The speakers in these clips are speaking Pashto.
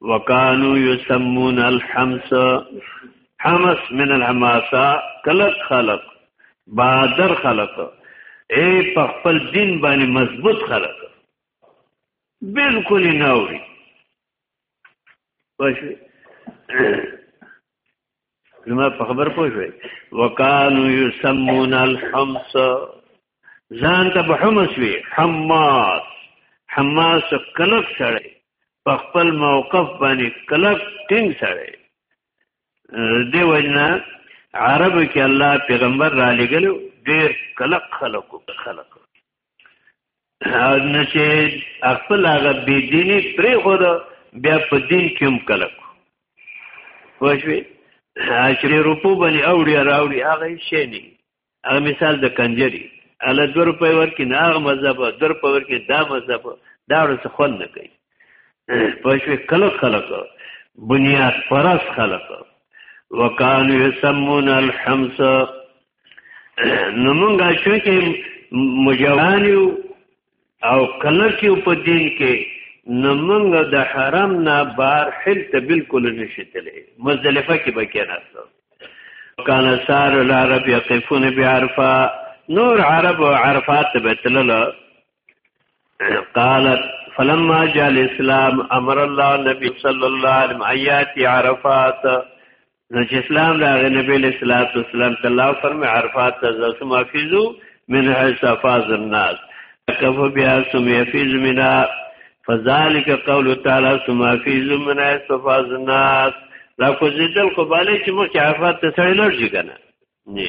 وکانو یسمون الحمس حمس من الحماسا کلک خلق بادر خلق اے په خپل دین باندې مضبوط خلق بالکل نه اوري واشه زما په خبر پوه شوي وکانو یسمون الحمص ځان ته به حمص وي حماس حماس کلک سړی په خپل موقف باندې کلک ټینګ سړی دی وینا عرب کې الله پیغمبر را لګلو ډیر کلک خلکو خلک نو چې خپل هغه بی دینی پرې خو دا بیا په دین کې هم کلک وښوي عشرې روپو باندې اوړي راوړي هغه شي نه هغه مثال د کنجری اله دو روپۍ ورکې نه هغه مذهب در په ورکې دا مذهب دا ورڅ خون نه کوي پښې کله خلک بنیاد پرس خلک وکانو یسمون الحمس نو مونږه شو کې مجوانیو او کله چې په دین کې نو مونږه د حرم نه بار حل ته بالکل نشتلې مزدلفه کې به کې ناستو کان سار العرب یقفون بعرفه نور عرب عرفات بتلل قالت فلما جاء الاسلام امر الله النبي صلى الله عليه وسلم ايات عرفات نو چې اسلام دا غي نبی له صلوات والسلام ته الله فرمای عرفات ته ثم فیزو من حيث فاز الناس كف بها ثم يفيز منها فذلك قول تعالی ثم فیز من حيث فاز الناس لا کوزیدل خو باندې چې مخ عرفات ته سړی لږی کنه نه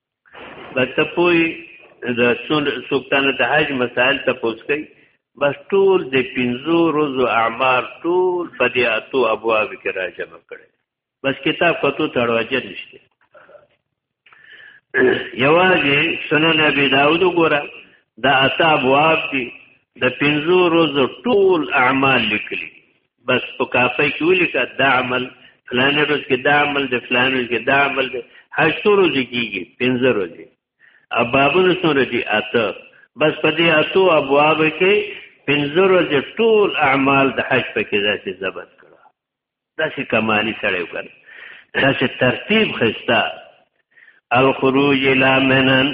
بس پوي د سوکتانه د حج مسائل ته پوس کوي بس ټول د پنځو روزو اعمار ټول په دې اتو ابواب کې راجمع کړي بس کتاب کتو تړواجه نشته یوازې سنن ابي داود وګوره دا اته ابواب دي د پنځو روزو ټول اعمال لیکلي بس په کافه کې ولیکه دا عمل فلان روز کې دا عمل د فلان روز کې دا عمل د هشت روز کېږي پنځه روز او بابونه سره دي اته بس په دې اتو ابواب کې پنځه روز ټول اعمال د حج په کې ذاتي ضبط کړه دا چې کمالي سره وکړ دا چې ترتیب خستا الخروج الى منن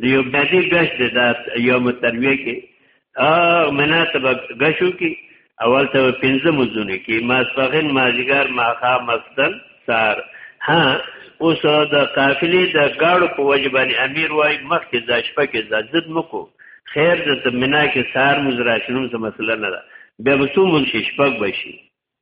د یو بدی گش دی دا یوم ترویه کې او منات به گشو کې اول ته پنځه مزونه کې ماسپخین مازیګر ماخا مستن سار ها اوس د قافلې د گاړو په وجبانی امیر وای مخکې د شپه کې زد مکو خیر د منا کې سار مزراشنوم څه مسله نه ده بیا به څو مونږ شپږ بشي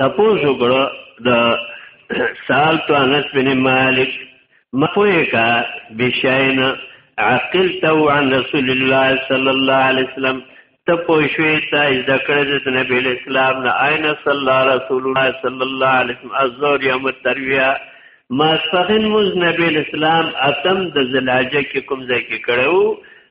تپوس وکړو د سال تو انس بن مالک مخوی کا بشاین عقل تو عن رسول الله صلی الله علیه وسلم تپوشوی تا ذکر د نبی اسلام نه عین صلی الله رسول الله صلی الله علیه وسلم ازور یوم الترویه ما سخن مز نبی اسلام اتم د زلاجه کې کوم ځای کې کړو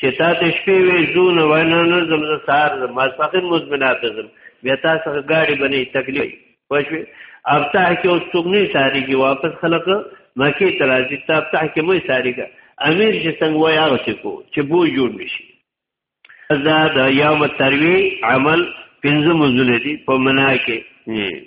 چې تا ته شپې وې زو نه وای نه نه زم زه سار زم ما فقیر مزمنات زم بیا تا سره گاډي بنې تکلیف وشوي اب تا کې اوس څوک نه ساري کې واپس خلق مکه ترازی تا اب تا کې مې ساري کا امیر چې څنګه وای هغه څه کو چې بو جوړ نشي دا د یوم تروی عمل پنځه مزونه دي په منا کې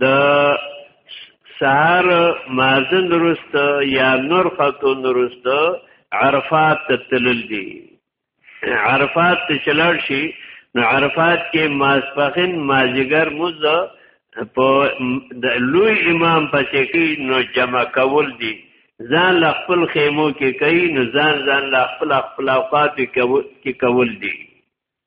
د سهار مازن رست یا نور خاتون رست عرفات ته تلل دي عرفات ته چلار شي نو عرفات کې ماسپخین مازیګر موز په د لوی امام پسې کې نو جمع کول دي ځان ل خپل خیمو کې کوي نو ځان ځان ل خپل خپل اوقات کې کول دي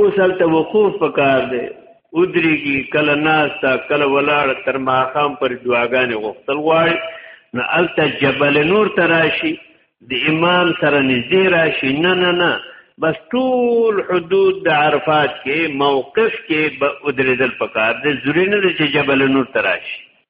اوس هلته وقوف پکار دی ودرېږي کله ناسته کله ولاړ تر ماښام پر دعاګانې غوښتل غواړي نو هلته جبل نور ته راشي د امام سره نږدې راشي نه نه نه بس ټول حدود د عرفات کې موقف کې به ودرېدل پکار دی ضروري نه دی چې جبل نور ته راشي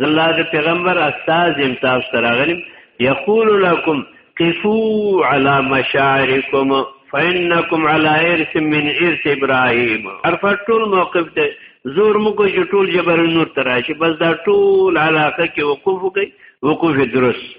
زلا د پیغمبر استاد یم تاسو ته راغلم یقول لكم قفوا على مشاعركم فانكم على ارث من ارث ابراهيم ارفع ټول موقف ته زور مو کو چې ټول جبل نور تراشي بس دا ټول علاقه کې وقوف کوي وقوف درست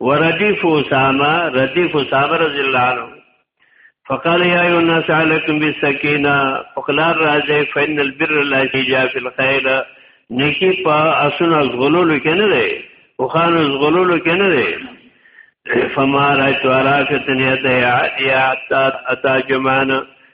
وردیف اسامه ردیف اسامه رضی الله عنه فقال يا ايها الناس عليكم بالسكينه فقلار راځي فإن البر لا يجا في الخير نیکی په اسونه زغلولو کې نه دی او خان زغلولو کې نه دی فما رأيت عرافة يدها حتى أتى جمعنا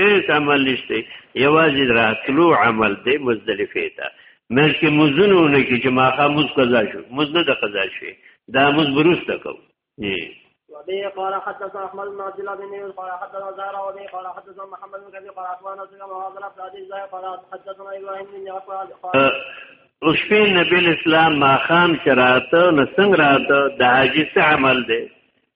هیڅ عمل نشته یوازې راتلو عمل دی مزدلفه ته مېز کې مزونه نه کې چې ماخه مز قضا شو مز نه د قضا شي دا مز بروسته کو جی وبه قال حدثنا احمد بن عبد الله بن يوسف قال حدثنا زهر وبه قال حدثنا محمد بن كثير قال اخبرنا سلمة وهذا لفظ حديث زهر قال حدثنا ابراهيم بن يعقوب او شپې نبی اسلام ماخام چراته نو څنګه راته د حاجی څه عمل دی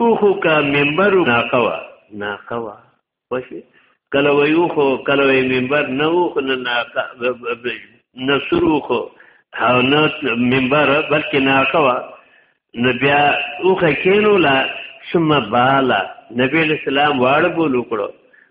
اوخو کا منبر ناقوا ناقوا وشي کله ویو خو کله وی منبر نه وخو نه ناقا نه سرو خو او نه منبر بلکې ناقوا نو بیا اوخه کینو لا ثم بالا نبی اسلام واړ بولو کړو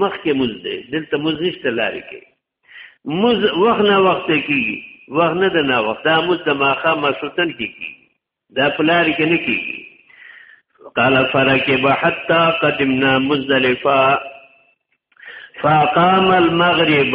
مخ کې مز دی دلته مز نشته لارې کې مز وخت نه وخت کېږي وخت نه د نه وخت دا مز د ماخه مشروطن کېږي دا پلار کې نه کېږي قال فركب حتى قدمنا مزدلفه فاقام المغرب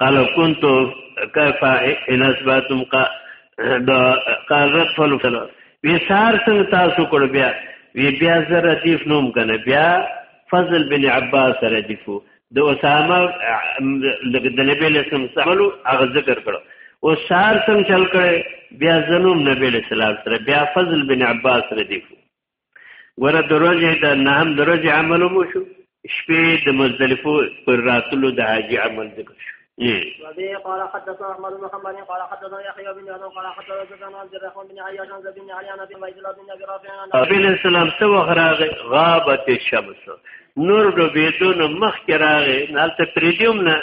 قال كنت كيف ان اثبتم قال رد فلو وی سار څنګه تاسو کړ بیا وی بیا زر ردیف نوم کنه بیا فضل بن عباس ردیفو د اسامه د نبی له سم سملو هغه ذکر کړو او سار څنګه چل کړي بیا زنوم نبی له سلام سره بیا فضل بن عباس ردیفو ګوره د ورځې د نهم د ورځې عمل مو شو شپې د مزدلفو پر راتلو د حاجي عمل ذکر شو وبه قال حدثنا احمد بن محمد قال حدثنا يحيى بن ادم قال حدثنا زكان عبد الرحمن بن عياش عن زيد بن علي عن ابي عبيد الله بن ابي رافع عن ابي السلام تو غراغ غابت الشمس نور دو بيتون مخ کراغه نالته پریدیوم نه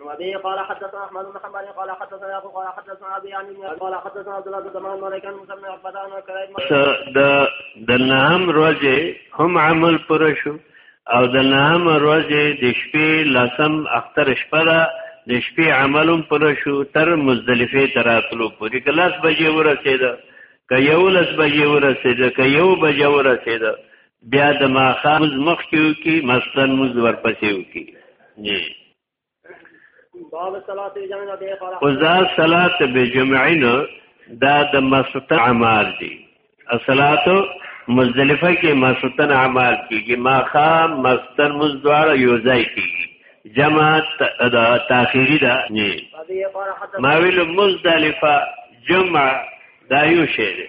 وبه قال حدثنا احمد بن حنبل قال حدثنا ابو قال حدثنا ابي عن قال حدثنا عبد الله بن زمان مالك عن مسلم عبدان وكريم دا د نام ورځې هم عمل پر شو او د نام ورځې د شپې لسم اختر شپه ده د شپې عملم پر شو تر مزدلفه تراتلو پورې کلاس بجې ورسېده که یو لس بجې ورسېده که یو بجې ورسېده بیا د ماخام مخ کیو کی مثلا مز ورپسې وکي باب صلات جمع به قرا او ذا صلات بجمعین دا د مسوت اعمال دي الصلات مزدلفه کې مسوتن اعمال کېږي ما خام مستر مزدوار یو ځای کېږي جمع دا تاخیری دا نه ما ویل مزدلفه جمع دا یو شی دی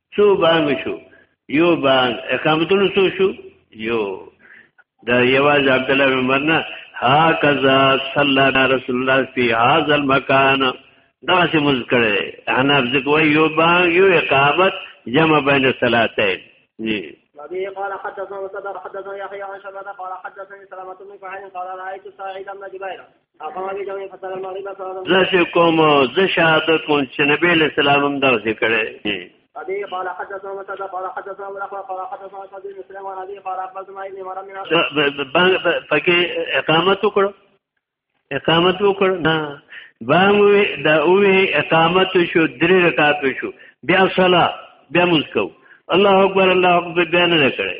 څو بانګ شو یو بانګ اقامتونو څو شو یو دا یواز عبد الله بن عمر نه هاکذا صلی الله رسول الله فی هذا المکان دا څه مذکر انا ذکر یو بانګ یو اقامت جمع بین الصلاتین جی وبه قال حدثنا مسدد حدثنا يحيى عن شعبة قال حدثني سلامة بن فعيل قال رأيت سعيد بن جبير زه شو کوم زه شهادت کوم چې نبی له سلام هم دا ذکر دی ابي قال حدثنا مسد قال حدثنا ورقه قال حدثنا سعد بن مسلم عن ابي قال اخبرنا ابن عمر من پکې اقامت وکړو اقامت وکړ نه باندې دا اوه اقامت شو درې رکعات شو بیا صلا بیا موږ کو الله اکبر الله اکبر بیا نه کړي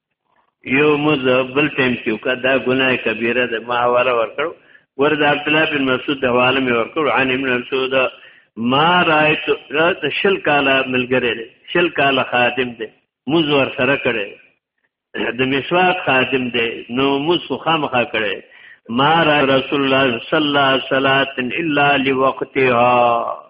یو مز بل ټیم کې وکړه دا ګناه کبیره ده ما حواله ورکړو ورته عبد الله بن مسعود د حواله مې ورکړو عن ابن مسعود ما رايت رات شل کاله ملګری دی شل کاله خادم دی مز ور سره کړي د مسواک خادم دی نو مز خو خامخا کړي ما را رسول الله صلی الله علیه وسلم الا لوقتها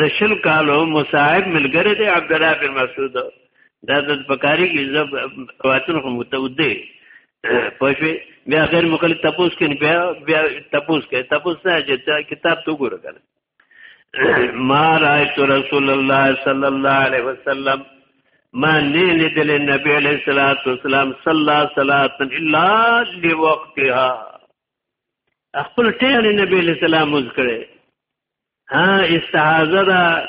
د شل کالو مصاحب ملګری دی عبد الله بن مسعود دا د پکاري کې زب واتن خو متودي پښې بیا غیر مخالف تپوس کین بیا بیا تپوس کې تپوس نه چې کتاب تو ګور کړ ما رايت رسول الله صلی الله علیه وسلم ما نه لیدل نبی علیہ الصلوۃ والسلام صلی صلات الا لوقتها خپل ټیل نبی علیہ السلام ذکر ها استعاذه دا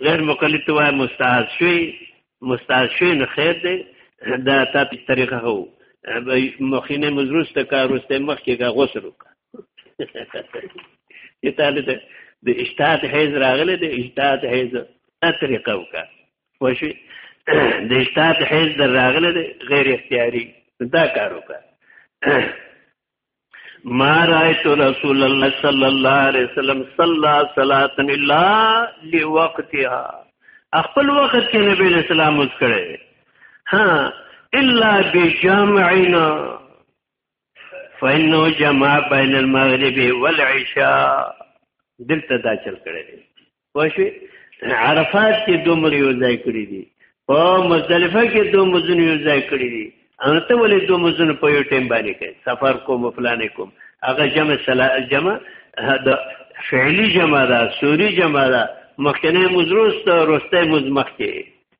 غیر مقلد ته وای مستعاذ شوی مستعاذ شوی نه خیر دی دا تا په طریقه هو مخینه مزروس ته کار وسته مخ کې غوسر وکړه چې تعالی ته د اجتهاد حیز راغله د اجتهاد حیز طریقه وکړه وشي د اجتهاد حیز در راغله غیر اختیاري دا کار وکړه ما رأيت رسول الله صلى الله عليه وسلم صلى صلاة الا لوقتها خپل وخت کې نبی اسلام اوس کړي ها الا بجمعنا فإنه جمع بين المغرب والعشاء دلته دا چل کړي وشوي عرفات کې دومره یو ځای کړی دي په مزدلفه کې دوه مزونه یو ځای کړی دي او ته ولې دوه مزونه په یو ټیم باندې کوي سفر کوم فلانې کوم هغه جمع سلا جمع د فعلی جمع ده سوری جمع ده مخکنه مزروست روسته مزمخ کې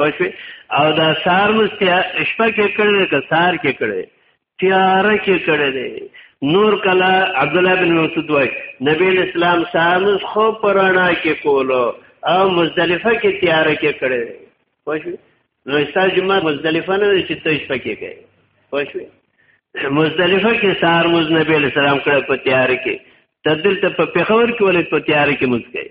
پښوی او دا سار مستیا شپه کې کړي که سار کې کړي تیار کې کړي دي نور کلا عبد الله بن مسعود وای نبی اسلام سار مس خو پرانا کې کولو او مزدلفه کې تیار کې کړي پښوی نو استاد جمعه مزدلفه نه چې ته شپه کې کوي پښوی مزدلفه کې سار مز نبی اسلام کړه په تیار کې تدل ته په پیښور کې ولې په تیار کې مز کوي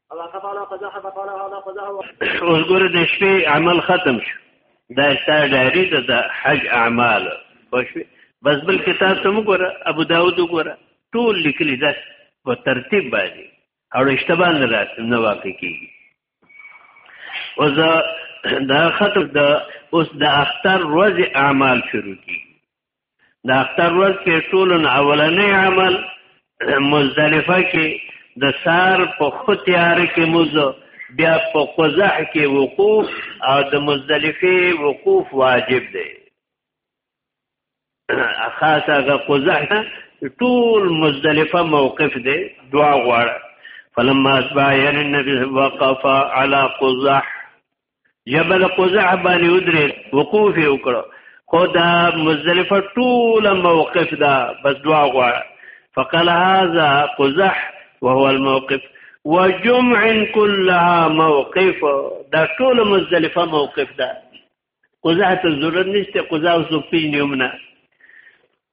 الله تعالی قضا فقال هذا قضا هو اوس ګوره د شپې عمل ختم شو دا ستا ډایری ده د حج اعمال خوښوي بس بل کتاب ته وګوره ابو داود وګوره ټول لیکلي ده په ترتیب باندې او اشتباه نه راځي نه واقع کیږي او دا دا ختم د اوس د اختر ورځ اعمال شروع کیږي د اختر ورځ کې ټولن اولنې عمل مزدلفه کې د سار په ختیار کې مز بیا په قزح کې وقوف او د مزدلفه وقوف واجب دی خاصه غ قزح ټول مزدلفه موقف دی دعا غواړه فلما اسبا یعنی النبي وقف على قزح جبل قزح باندې ودرې وقوف وکړو خو دا مزدلفه ټول موقف دا بس دعا غواړه فقال هذا قزح وهو الموقف وجمع كلها موقف دا ټول مزدلفه موقف دا قزح ته ضرورت نشته قزح او سفین یمنا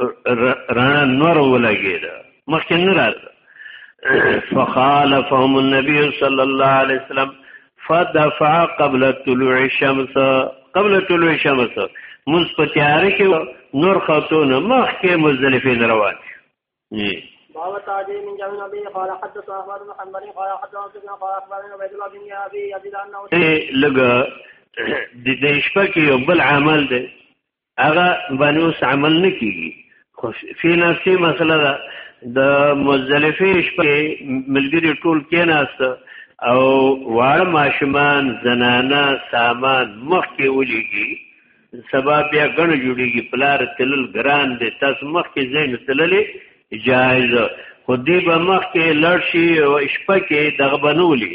رڼا نور ولګید مخکې نه راځه فخالفهم النبي صلى الله عليه وسلم فدفع قبل طلوع الشمس قبل طلوع الشمس موږ په تیار کې نور خاتون مخکې مزدلفه روان دي وهو التعدي من جميع النبي قال حدثنا احمد بن حنبل قال حدثنا سفيان قال اخبرني عبيد الله بن ابي يزيد انه لګ د دې شپه کې یو بل عمل دی هغه باندې اوس عمل نه کیږي خو فی نفسی مسله ده د مزدلفه شپه ملګری ټول کېناست او واړه ماشومان زنانه سامان مخ کې ولېږي سبا بیا غن جوړیږي پلار تلل ګران دي تاسو مخ کې زین تللې جایز خو دې به مخ کې لړ شي او شپه کې دغبنولي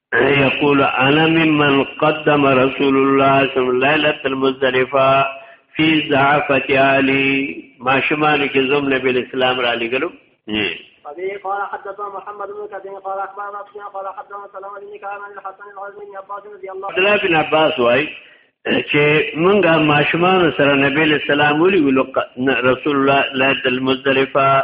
يقول انا ممن قدم رسول الله صلى الله عليه وسلم المزدلفه في ضعفه علي ما شمال کې زم نبی اسلام را لګلو ابي قال حدثنا محمد بن كثير قال اخبرنا سفيان قال حدثنا سلام بن كعب عن الحسن العزمي بن عباس رضي الله عنه عبد الله بن عباس واي چې مونږه ماشومان سره نبی له سلام ولي رسول الله لا المزدلفه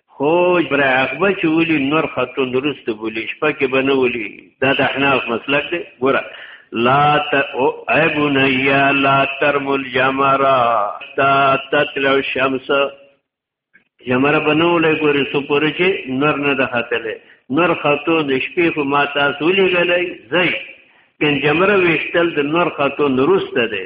خوج بر اخبه چې ولي نور خاتون درست بولی شپه کې بنه ولي دا د احناف مسلک دی ګوره لا ت او ابنیا لا ترم الجمرا تا تطلع الشمس جمره بنه ولي ګوره سو پورې چې نور نه د خاتله نور خاتون د شپې خو ما تاسو ولي غلې زئی کین جمره وشتل د نور خاتون درست دی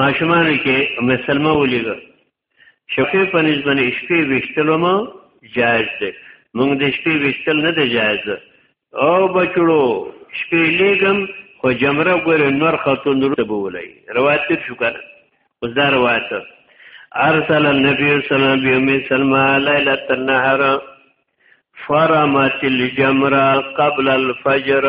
ماشومان کې مسلمه ولېګه شپې په نسبت شپې وشتلو مو جایز دی موږ د شپې وشتل نه دی جایز او بچړو شپې لېګم خو جمره ګورې نور خاتون نور ته بولای روایت تر شو کنه اوس دا روایت ارسل النبي صلی الله علیه وسلم سلمہ ليله النهار فرمت الجمره قبل الفجر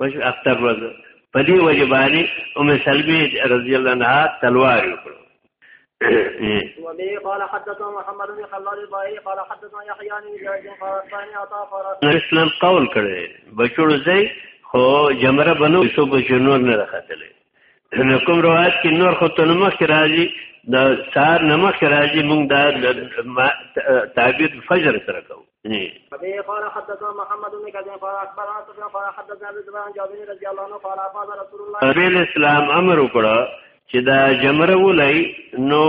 پښ اختر ورځ په دې وجه باندې ام سلمي رضی الله عنها تلوار وکړ وبه قال حدثنا محمد بن خلاد الباهي قال حدثنا يحيى بن زيد قال ثاني عطا فرس اسلام قول کړي بچو ځای خو جمره بنو شو په جنور نه راخاتله نو کوم روایت کې نور خو ته نمخ راځي د سار نمخ راځي موږ دا تعبیر فجر سره کوو أبي قال حدثنا محمد بن كثير قال أخبرنا سفيان قال حدثنا أبي زبير عن جابر رضي الله عنه قال أفاض رسول الله نبي الإسلام أمر وکړه چې دا جمره ولای نو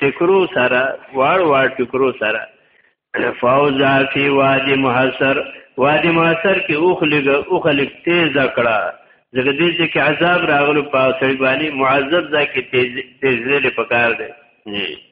ټکرو سره واړ واړ ټکرو سره فوزا فی وادی محصر وادی محصر کې اوخلګ اوخلګ تیز کړه زګ دې چې عذاب راغلو په سړي باندې معذب ځکه تیز تیز لري پکار دی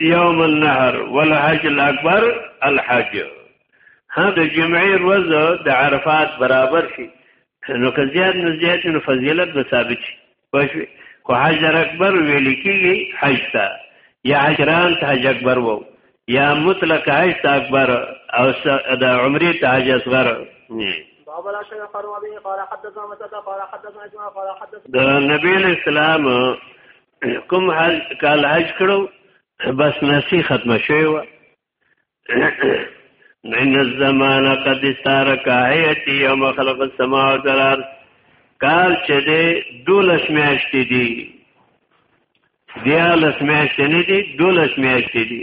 یوم النهر والحج الاکبر الحج ها د جمعې ورځ د عرفات برابر شي نو که زیات نه زیات نو فضیلت به ثابت شي پښې خو حج اکبر ویل کېږي حج ته یا حجران ته حج اکبر وو یا مطلق حج ته اکبر او د عمرې ته حج اصغر نه د نبی اسلام کوم حج کال حج کړو بس نسی ختم شوی و من الزمان قد استارک آیتی یوم خلق السماء والارض کال چې دی دولس میاشتې دي دیالس میاشتې نه دي دولس میاشتې دي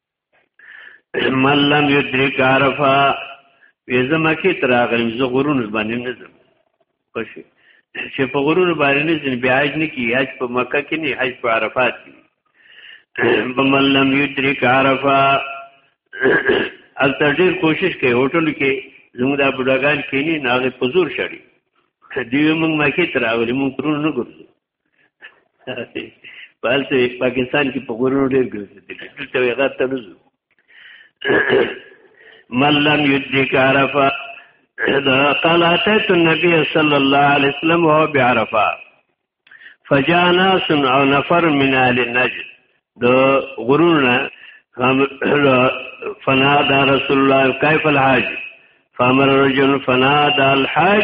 من لم یدرک عرفه ویزما کې تراغلم زه غرون باندې نه ځم خوشي چې په غرور باندې نه ځین بیا حج نه کی حج په مکه کې نه حج په عرفات کې بمن لم یدرک عرفه الته ډیر کوشش کوي هوټل کې زموږ د بډاګان کې نه ناغه پزور شړي دیو موږ مکه تر اولی موږ کرون نه ګرځو بل څه پاکستان کې په غورونو ډېر ګرځي دلته یې غات ته نزو ملم یدریک عرفه قال اتيت النبي صلى الله عليه وسلم وهو بعرفه فجاء ناس او نفر من اهل النجد د غرونه فنادى رسول الله كيف الحاج فامر رجل فنادى الحاج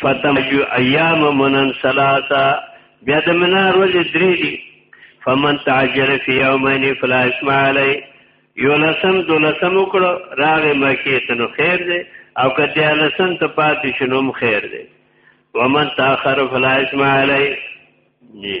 فتم یو ایام منن ثلاثه بیا د منا ورځې درې دي فمن تعجل فی یومین فلا اسم علی یو لسم دو لسم وکړو راغ مکی ته نو خیر دی او کته لسم ته پاتې شنوم خیر دی ومن تاخر فلا اسم علی نه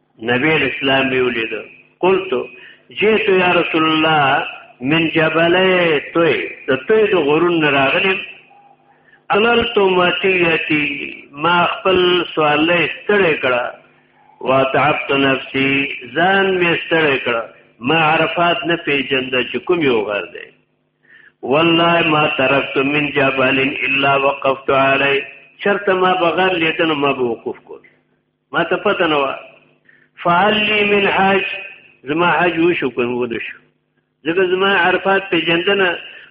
نبی اسلام می ولید قلت جئت یا رسول الله من جبل توي د توي د غرون راغلم عللت ماتیتی ما خپل سوال ستړی کړه واتعبت نفسي ځان می ستړی کړه ما عرفات نه پیژند چې کوم یو غر دی والله ما ترکت من جبل الا وقفت علی چرته ما بغیر لیدنه ما به وقوف کو ما ته پته نه و فهل لي من حج زما حج وشو کوم ونه شو ځکه زما عرفات په جندنه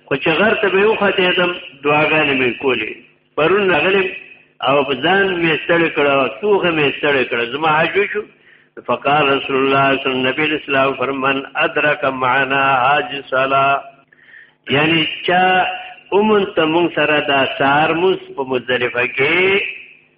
خو چې غر ته به وخته دم دعاګانې مې کولې پرون نغلم او په ځان مې ستړی کړو توخه مې ستړی کړو زما حج وشو فقال رسول الله صلی الله علیه وسلم نبی اسلام فرمان ادرک معنا حج صلا یعنی چا اومن ته مونږ سره دا سار موس په مزدلفه کې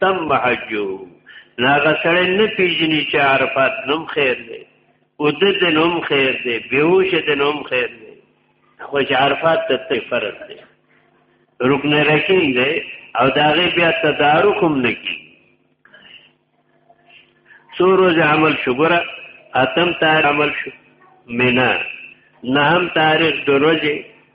تم حجو ناغه سړی نه پیژني چې عرفات نوم خیر دی او د دې نوم خیر دی بیوش د نوم خیر دی خو چې عرفات ته ته فرض دی رکن رکین دی او داغه بیا تدارک هم نه کی سو روز عمل شګره اتم تار عمل شو مینا نهم تاریخ دروځي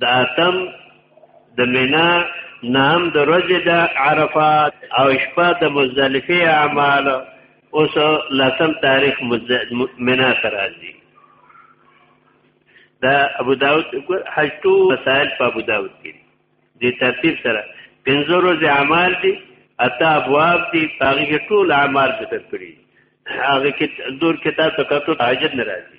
د اتم د مینا نام د ورځې د عرفات او شپه د مزدلفه اعمال اوس لسم تاریخ مینا سره دی دا ابو داود حج تو مسائل په ابو داود کې دي ترتیب سره پنځه ورځې اعمال دي اته ابواب دي هغه کې ټول اعمال ذکر کړي هغه کې دور کتاب ته کتو حاجت نه راځي